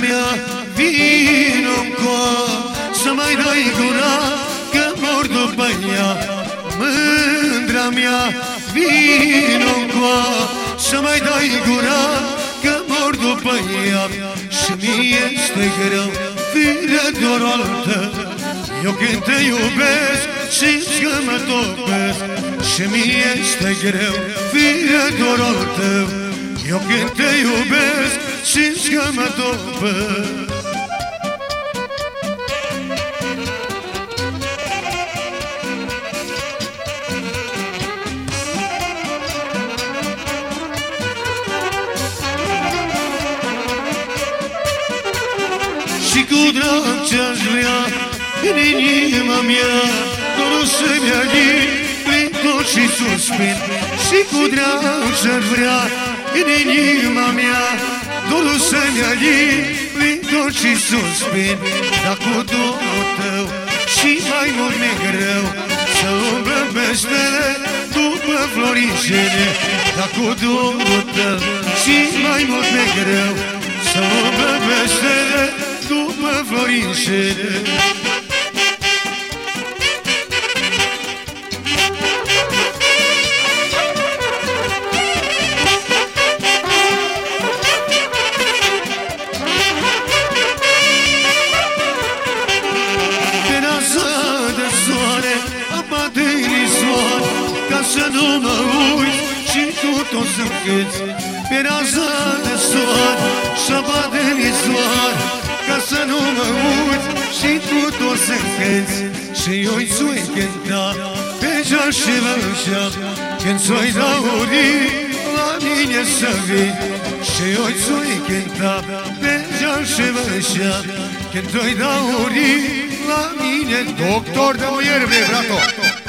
mea Vino încă Să mai dai gura Că mor după ea. Mândra mea Vino încă Să mai dai gura Că mor după ea. Și mie este greu Fire doar altă. Eu când te iubesc Și că mă topesc. Și mie este greu Fire doar altă. Eu când te iubesc Simți că mă topesc Și cu drag ce-aș vrea În inima mea Dorul să-mi aghi Prin tot și suspin. Și cu drag ce-aș vrea În inima mea Dorul să-mi aghi Prin tot și suspin. Dar cu dorul tău Și mai mult mi greu Să umblă peștele După floricele. Dar cu dorul tău Și mai mult mi greu Să umblă peștele după florișele soare, apa de rizoar Ca să nu mă uiți și tu tot să câți Peraza de soare și șapa de rizoar Ca să nu mă uiți și tu tot să câți Și eu-i sui cânta pe geam și vășa Când soi da urii la mine să vii Și eu-i sui cânta pe geam și vășa Kjer doj da urila mine, doktor da ujerbe, brato.